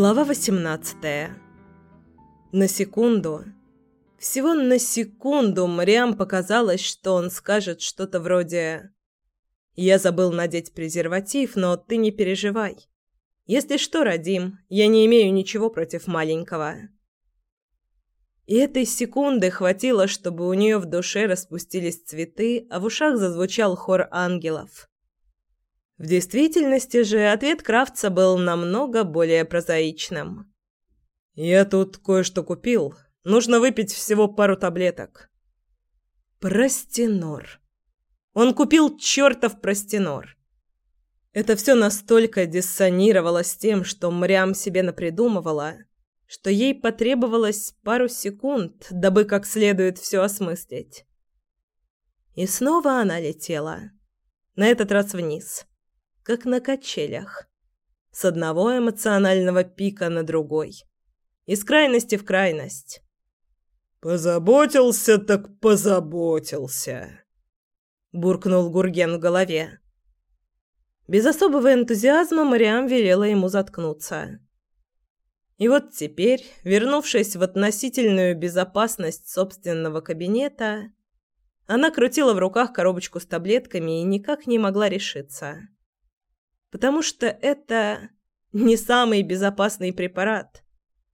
Глава 18. На секунду, всего на секунду Мариам показалось, что он скажет что-то вроде «Я забыл надеть презерватив, но ты не переживай. Если что, родим, я не имею ничего против маленького». И этой секунды хватило, чтобы у нее в душе распустились цветы, а в ушах зазвучал хор ангелов. В действительности же ответ Кравца был намного более прозаичным. «Я тут кое-что купил. Нужно выпить всего пару таблеток». Простинор. Он купил чертов простинор. Это все настолько диссонировало с тем, что Мрям себе напридумывала, что ей потребовалось пару секунд, дабы как следует все осмыслить. И снова она летела. На этот раз вниз как на качелях. С одного эмоционального пика на другой. Из крайности в крайность. «Позаботился так позаботился», — буркнул Гурген в голове. Без особого энтузиазма Мариам велела ему заткнуться. И вот теперь, вернувшись в относительную безопасность собственного кабинета, она крутила в руках коробочку с таблетками и никак не могла решиться потому что это не самый безопасный препарат.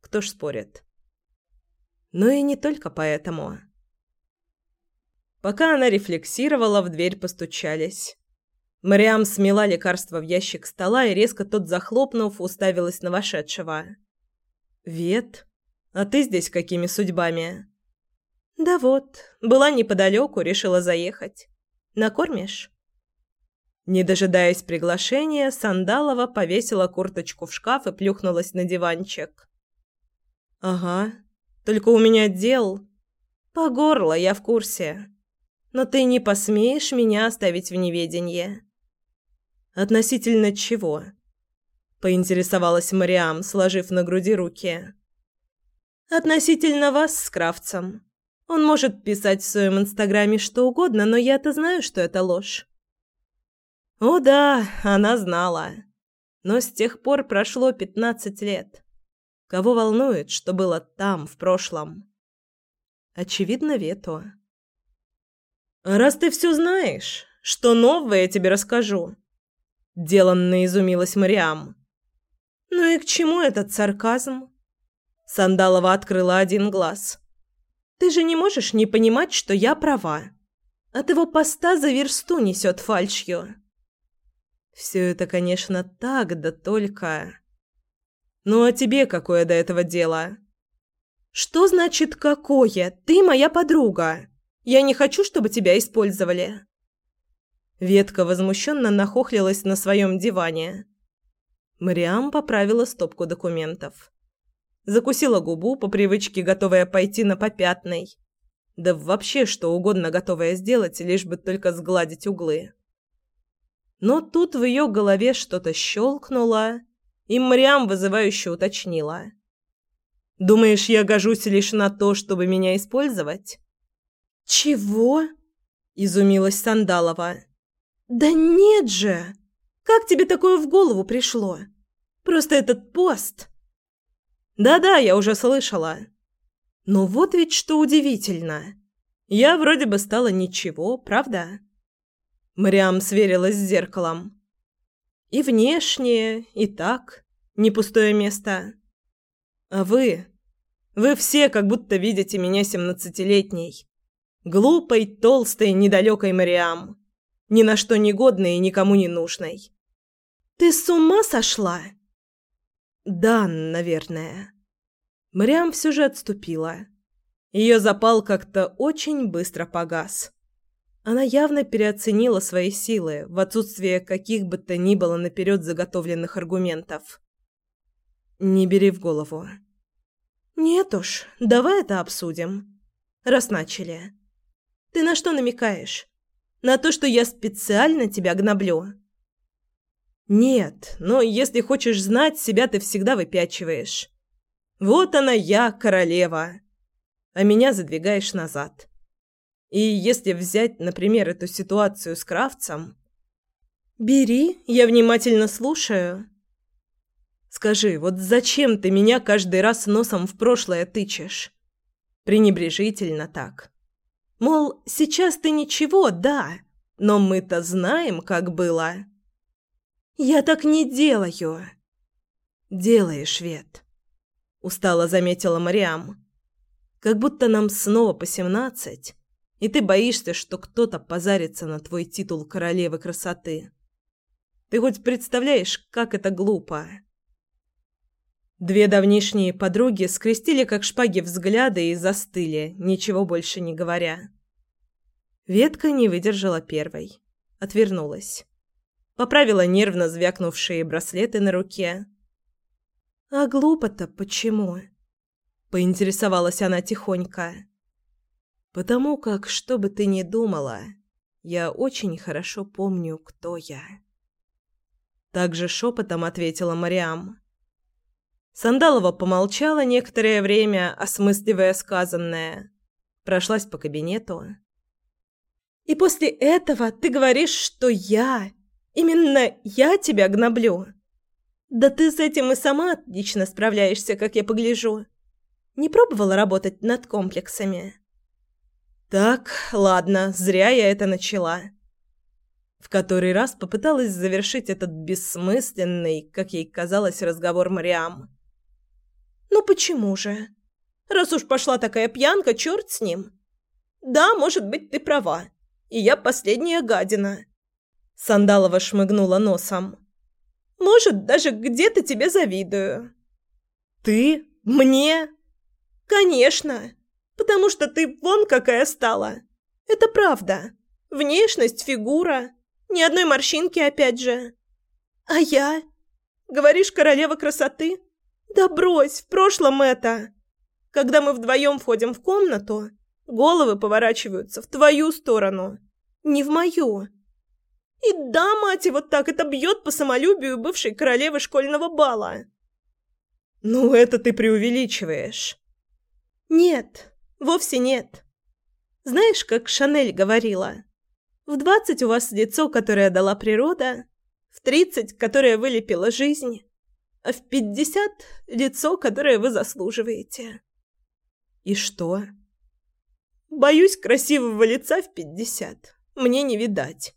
Кто ж спорит? Но и не только поэтому. Пока она рефлексировала, в дверь постучались. Мариам смела лекарство в ящик стола и, резко тот захлопнув, уставилась на вошедшего. «Вет, а ты здесь какими судьбами?» «Да вот, была неподалеку, решила заехать. Накормишь?» Не дожидаясь приглашения, Сандалова повесила курточку в шкаф и плюхнулась на диванчик. «Ага, только у меня дел. По горло, я в курсе. Но ты не посмеешь меня оставить в неведении». «Относительно чего?» – поинтересовалась Мариам, сложив на груди руки. «Относительно вас с Кравцем. Он может писать в своем инстаграме что угодно, но я-то знаю, что это ложь. О да, она знала. Но с тех пор прошло пятнадцать лет. Кого волнует, что было там, в прошлом? Очевидно, Вето. «Раз ты все знаешь, что новое я тебе расскажу?» Деланно изумилась Мариам. «Ну и к чему этот сарказм?» Сандалова открыла один глаз. «Ты же не можешь не понимать, что я права. От его поста за версту несет фальшью». Все это, конечно, так, да только... Ну а тебе какое до этого дело? Что значит «какое»? Ты моя подруга. Я не хочу, чтобы тебя использовали. Ветка возмущенно нахохлилась на своем диване. Мариам поправила стопку документов. Закусила губу, по привычке готовая пойти на попятный. Да вообще что угодно готовая сделать, лишь бы только сгладить углы. Но тут в ее голове что-то щелкнуло, и Мрям вызывающе уточнила. «Думаешь, я гожусь лишь на то, чтобы меня использовать?» «Чего?» – изумилась Сандалова. «Да нет же! Как тебе такое в голову пришло? Просто этот пост!» «Да-да, я уже слышала. Но вот ведь что удивительно. Я вроде бы стала ничего, правда?» Мариам сверилась с зеркалом. И внешне, и так, не пустое место. А вы? Вы все как будто видите меня семнадцатилетней. Глупой, толстой, недалекой Мариам. Ни на что не годной и никому не нужной. Ты с ума сошла? Да, наверное. Мариам все же отступила. Ее запал как-то очень быстро погас. Она явно переоценила свои силы в отсутствие каких бы то ни было наперед заготовленных аргументов. «Не бери в голову». «Нет уж, давай это обсудим. Раз начали. Ты на что намекаешь? На то, что я специально тебя гноблю?» «Нет, но если хочешь знать, себя ты всегда выпячиваешь. Вот она я, королева, а меня задвигаешь назад». И если взять, например, эту ситуацию с Кравцем... «Бери, я внимательно слушаю». Скажи, вот зачем ты меня каждый раз носом в прошлое тычешь? Пренебрежительно так. Мол, сейчас ты ничего, да, но мы-то знаем, как было. Я так не делаю. Делаешь, Вет. Устало заметила Мариам. Как будто нам снова по семнадцать, и ты боишься, что кто-то позарится на твой титул королевы красоты. Ты хоть представляешь, как это глупо? Две давнишние подруги скрестили как шпаги взгляды и застыли, ничего больше не говоря. Ветка не выдержала первой. Отвернулась. Поправила нервно звякнувшие браслеты на руке. «А глупо-то почему?» Поинтересовалась она тихонько. «Потому как, что бы ты ни думала, я очень хорошо помню, кто я». Также шепотом ответила Мариам. Сандалова помолчала некоторое время, осмысливая сказанное. Прошлась по кабинету. «И после этого ты говоришь, что я, именно я тебя гноблю? Да ты с этим и сама отлично справляешься, как я погляжу. Не пробовала работать над комплексами?» «Так, ладно, зря я это начала». В который раз попыталась завершить этот бессмысленный, как ей казалось, разговор Мариам. «Ну почему же? Раз уж пошла такая пьянка, черт с ним. Да, может быть, ты права. И я последняя гадина». Сандалова шмыгнула носом. «Может, даже где-то тебе завидую». «Ты? Мне?» «Конечно. Потому что ты вон какая стала. Это правда. Внешность, фигура. Ни одной морщинки опять же. А я? Говоришь, королева красоты? Да брось, в прошлом это. Когда мы вдвоем входим в комнату, головы поворачиваются в твою сторону, не в мою. И да, мать, вот так это бьет по самолюбию бывшей королевы школьного бала. Ну, это ты преувеличиваешь. Нет, вовсе нет. Знаешь, как Шанель говорила, в двадцать у вас лицо, которое дала природа, в тридцать, которое вылепила жизнь, а в пятьдесят – лицо, которое вы заслуживаете. И что? Боюсь красивого лица в пятьдесят. Мне не видать.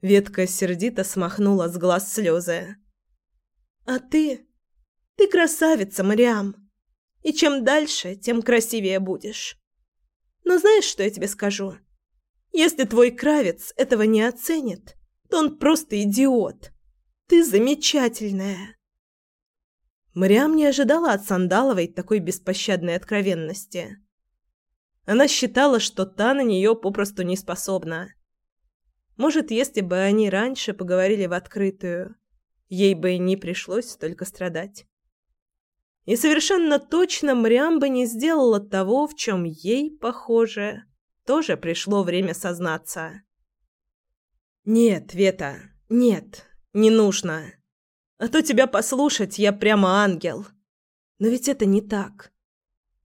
Ветка сердито смахнула с глаз слезы. А ты? Ты красавица, Мариам. И чем дальше, тем красивее будешь. Но знаешь, что я тебе скажу? Если твой кравец этого не оценит, то он просто идиот. Ты замечательная. Мариам не ожидала от Сандаловой такой беспощадной откровенности. Она считала, что та на нее попросту не способна. Может, если бы они раньше поговорили в открытую, ей бы не пришлось столько страдать. И совершенно точно Мариам бы не сделала того, в чем ей, похоже, тоже пришло время сознаться. «Нет, Вета, нет, не нужно. А то тебя послушать, я прямо ангел. Но ведь это не так.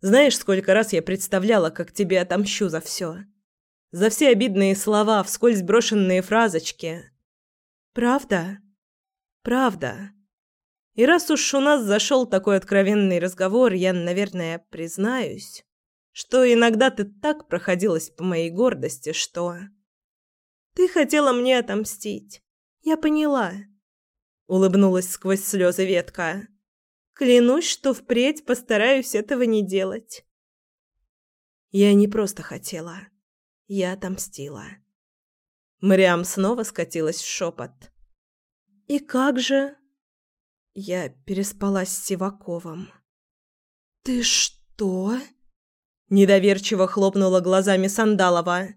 Знаешь, сколько раз я представляла, как тебе отомщу за все. За все обидные слова, вскользь брошенные фразочки. Правда? Правда. И раз уж у нас зашел такой откровенный разговор, я, наверное, признаюсь, что иногда ты так проходилась по моей гордости, что... Ты хотела мне отомстить. Я поняла улыбнулась сквозь слезы ветка. Клянусь, что впредь постараюсь этого не делать. Я не просто хотела. Я отомстила. Мариам снова скатилась в шепот. И как же? Я переспала с Сиваковым. Ты что? Недоверчиво хлопнула глазами Сандалова.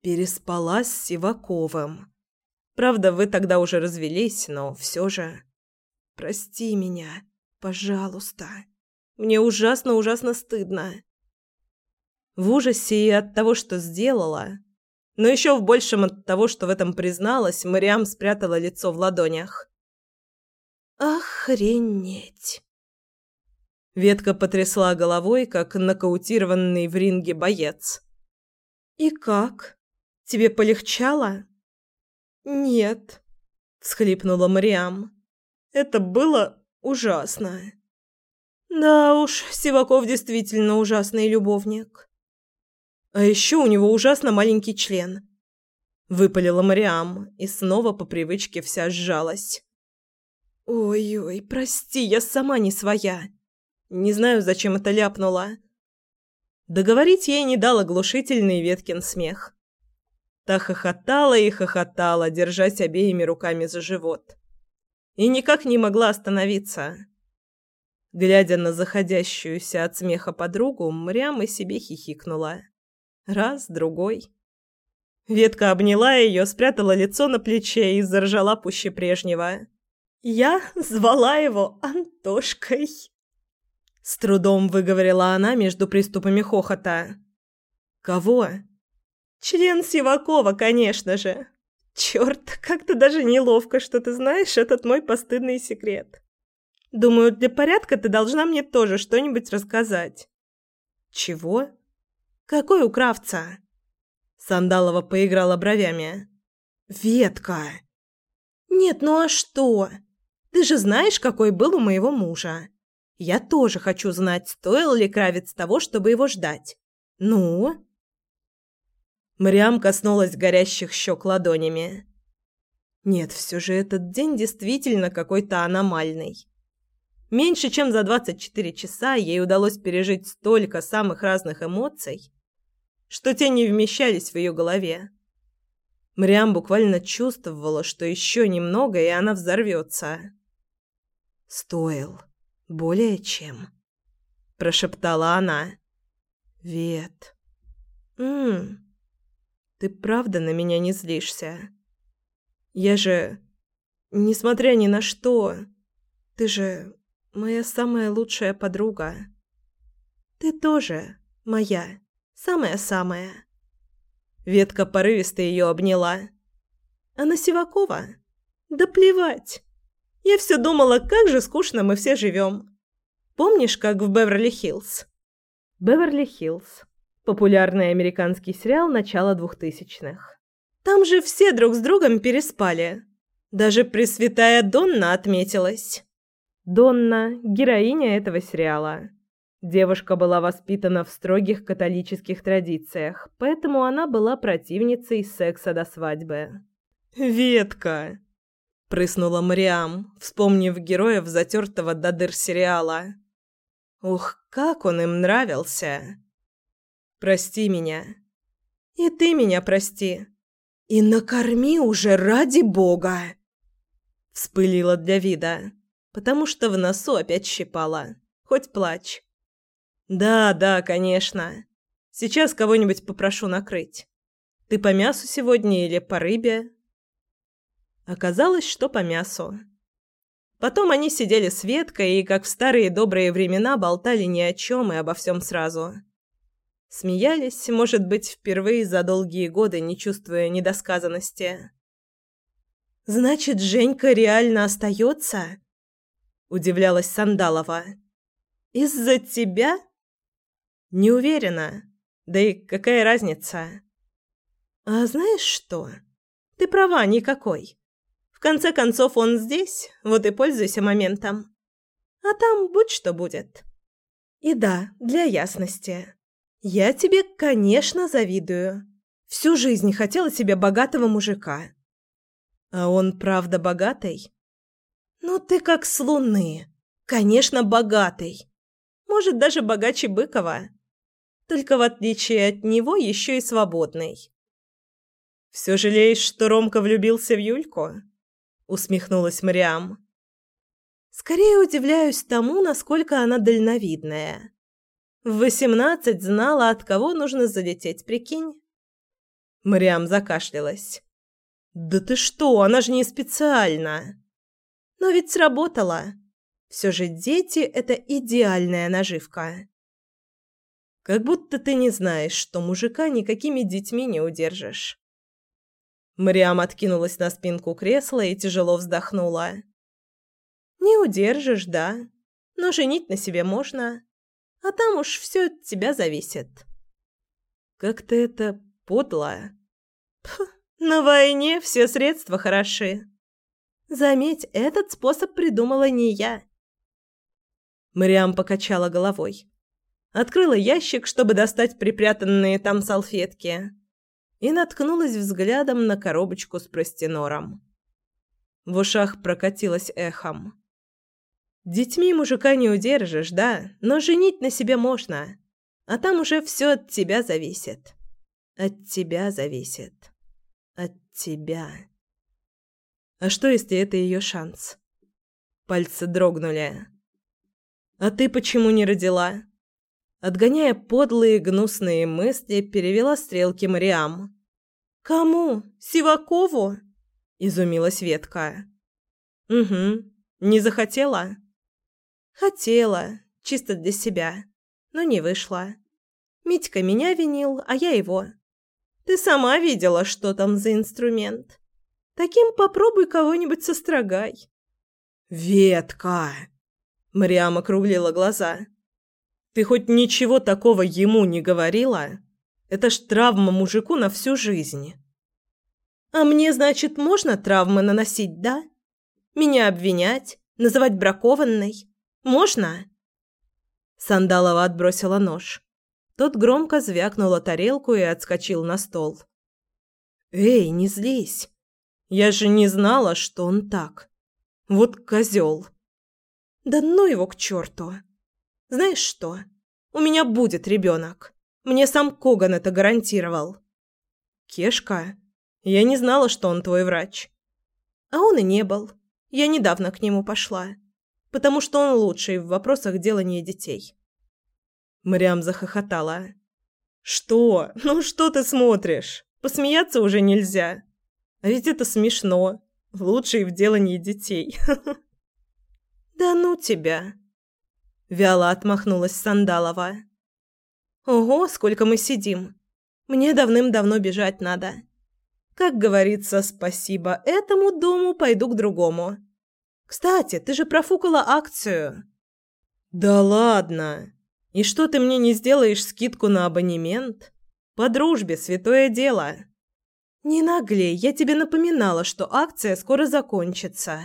Переспала с Сиваковым. Правда, вы тогда уже развелись, но все же... Прости меня, пожалуйста. Мне ужасно-ужасно стыдно. В ужасе и от того, что сделала, но еще в большем от того, что в этом призналась, Мариам спрятала лицо в ладонях. «Охренеть!» Ветка потрясла головой, как нокаутированный в ринге боец. «И как? Тебе полегчало?» «Нет», — всхлипнула Мариам. Это было ужасно. Да уж, Сиваков действительно ужасный любовник. А еще у него ужасно маленький член. Выпалила Мариам и снова по привычке вся сжалась. Ой-ой, прости, я сама не своя. Не знаю, зачем это ляпнула. Договорить ей не дал оглушительный Веткин смех. Та хохотала и хохотала, держась обеими руками за живот. И никак не могла остановиться. Глядя на заходящуюся от смеха подругу, Мрям и себе хихикнула. Раз, другой. Ветка обняла ее, спрятала лицо на плече и заржала пуще прежнего. «Я звала его Антошкой», — с трудом выговорила она между приступами хохота. «Кого?» «Член Сивакова, конечно же. Черт, как-то даже неловко, что ты знаешь этот мой постыдный секрет. Думаю, для порядка ты должна мне тоже что-нибудь рассказать». «Чего?» «Какой у Кравца?» Сандалова поиграла бровями. «Ветка!» «Нет, ну а что? Ты же знаешь, какой был у моего мужа. Я тоже хочу знать, стоил ли Кравец того, чтобы его ждать. Ну?» Мариам коснулась горящих щек ладонями. «Нет, все же этот день действительно какой-то аномальный. Меньше чем за 24 часа ей удалось пережить столько самых разных эмоций, что те не вмещались в ее голове. Мариам буквально чувствовала, что еще немного, и она взорвется. «Стоил. Более чем», – прошептала она. «Вет. Ммм, ты правда на меня не злишься? Я же, несмотря ни на что, ты же Моя самая лучшая подруга. Ты тоже моя, самая-самая. Ветка порывисто ее обняла. А на Сивакова? Да плевать. Я все думала, как же скучно мы все живем. Помнишь, как в Беверли-Хиллз? Беверли-Хиллз. Популярный американский сериал начала двухтысячных. Там же все друг с другом переспали. Даже Пресвятая Донна отметилась. Донна – героиня этого сериала. Девушка была воспитана в строгих католических традициях, поэтому она была противницей секса до свадьбы. «Ветка!» – прыснула Мариам, вспомнив героев затертого до дыр сериала. «Ух, как он им нравился!» «Прости меня!» «И ты меня прости!» «И накорми уже ради бога!» – вспылила для вида потому что в носу опять щипало. Хоть плачь. Да, да, конечно. Сейчас кого-нибудь попрошу накрыть. Ты по мясу сегодня или по рыбе? Оказалось, что по мясу. Потом они сидели с Веткой и, как в старые добрые времена, болтали ни о чем и обо всем сразу. Смеялись, может быть, впервые за долгие годы, не чувствуя недосказанности. «Значит, Женька реально остается?» удивлялась Сандалова. Из-за тебя? Не уверена. Да и какая разница? А знаешь что? Ты права, никакой. Конце концов, он здесь, вот и пользуйся моментом. А там будь что будет. И да, для ясности. Я тебе, конечно, завидую. Всю жизнь хотела себе богатого мужика. А он правда богатый? «Ну ты как с луны. Конечно, богатый. Может, даже богаче Быкова. Только в отличие от него еще и свободный». «Все жалеешь, что Ромка влюбился в Юльку?» Усмехнулась Мариам. «Скорее удивляюсь тому, насколько она дальновидная. В восемнадцать знала, от кого нужно залететь, прикинь?» Мариам закашлялась. «Да ты что, она же не специально!» Но ведь сработало. Все же дети – это идеальная наживка. Как будто ты не знаешь, что мужика никакими детьми не удержишь. Мариам откинулась на спинку кресла и тяжело вздохнула. «Не удержишь, да, но женить на себе можно, а там уж все от тебя зависит». «Как-то это подло». Пх, «На войне все средства хороши. Заметь, этот способ придумала не я. Мариам покачала головой. Открыла ящик, чтобы достать припрятанные там салфетки, и наткнулась взглядом на коробочку с простинором. В ушах прокатилось эхом. Детьми мужика не удержишь, да, но женить на себе можно. А там уже все от тебя зависит. От тебя зависит. От тебя. А что, если это ее шанс? Пальцы дрогнули. А ты почему не родила? Отгоняя подлые гнусные мысли, перевела стрелки Мариам. «Кому? Сивакову?» – изумилась Ветка. «Угу. Не захотела?» Хотела, чисто для себя, но не вышло. Митька меня винил, а я его. Ты сама видела, что там за инструмент. Таким попробуй кого-нибудь сострогай. Ветка. Мариам округлила глаза. Ты хоть ничего такого ему не говорила? Это ж травма мужику на всю жизнь. А мне, значит, можно травмы наносить, да? Меня обвинять, называть бракованной? Можно?» Сандалова отбросила нож. Тот громко звякнул о тарелку и отскочил на стол. «Эй, не злись! Я же не знала, что он так. Вот козел!» «Да ну его к черту! Знаешь что? У меня будет ребенок. Мне сам Коган это гарантировал». «Кешка? Я не знала, что он твой врач». «А он и не был. Я недавно к нему пошла потому что он лучший в вопросах делания детей. Мариам захохотала. «Что? Ну что ты смотришь? Посмеяться уже нельзя. А ведь это смешно. Лучший в делании детей». «Да ну тебя!» Вяло отмахнулась Сандалова. «Ого, сколько мы сидим! Мне давным-давно бежать надо. Как говорится, спасибо этому дому, пойду к другому. Кстати, ты же профукала акцию. Да ладно. И что ты мне не сделаешь скидку на абонемент? По дружбе, святое дело. Не наглей, я тебе напоминала, что акция скоро закончится.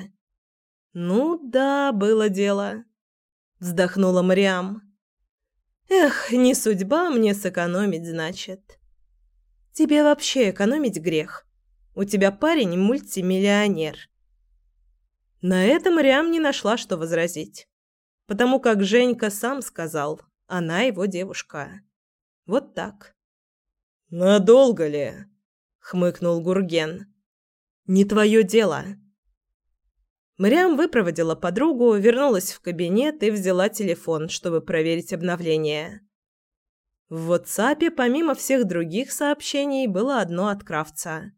Ну да, было дело, вздохнула Мариам. Эх, не судьба мне сэкономить, значит. Тебе вообще экономить грех. У тебя парень мультимиллионер. На это Мариам не нашла, что возразить. Потому как Женька сам сказал, она его девушка. Вот так. «Надолго ли?» — хмыкнул Гурген. «Не твое дело». Мариам выпроводила подругу, вернулась в кабинет и взяла телефон, чтобы проверить обновление. В WhatsApp, помимо всех других сообщений, было одно от Кравца.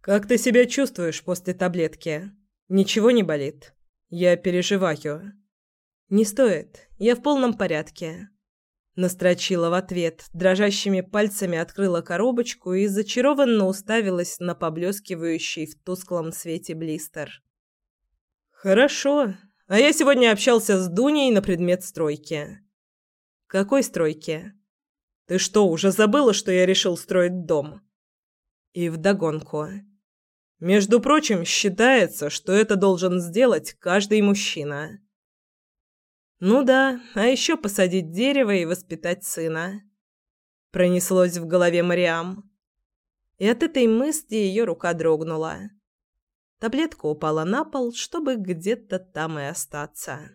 «Как ты себя чувствуешь после таблетки?» Ничего не болит. Я переживаю. Не стоит. Я в полном порядке. Настрочила в ответ, дрожащими пальцами открыла коробочку и зачарованно уставилась на поблескивающий в тусклом свете блистер. Хорошо. А я сегодня общался с Дуней на предмет стройки. Какой стройки? Ты что, уже забыла, что я решил строить дом? И вдогонку. Между прочим, считается, что это должен сделать каждый мужчина. Ну да, а еще посадить дерево и воспитать сына. Пронеслось в голове Мариам. И от этой мысли ее рука дрогнула. Таблетка упала на пол, чтобы где-то там и остаться.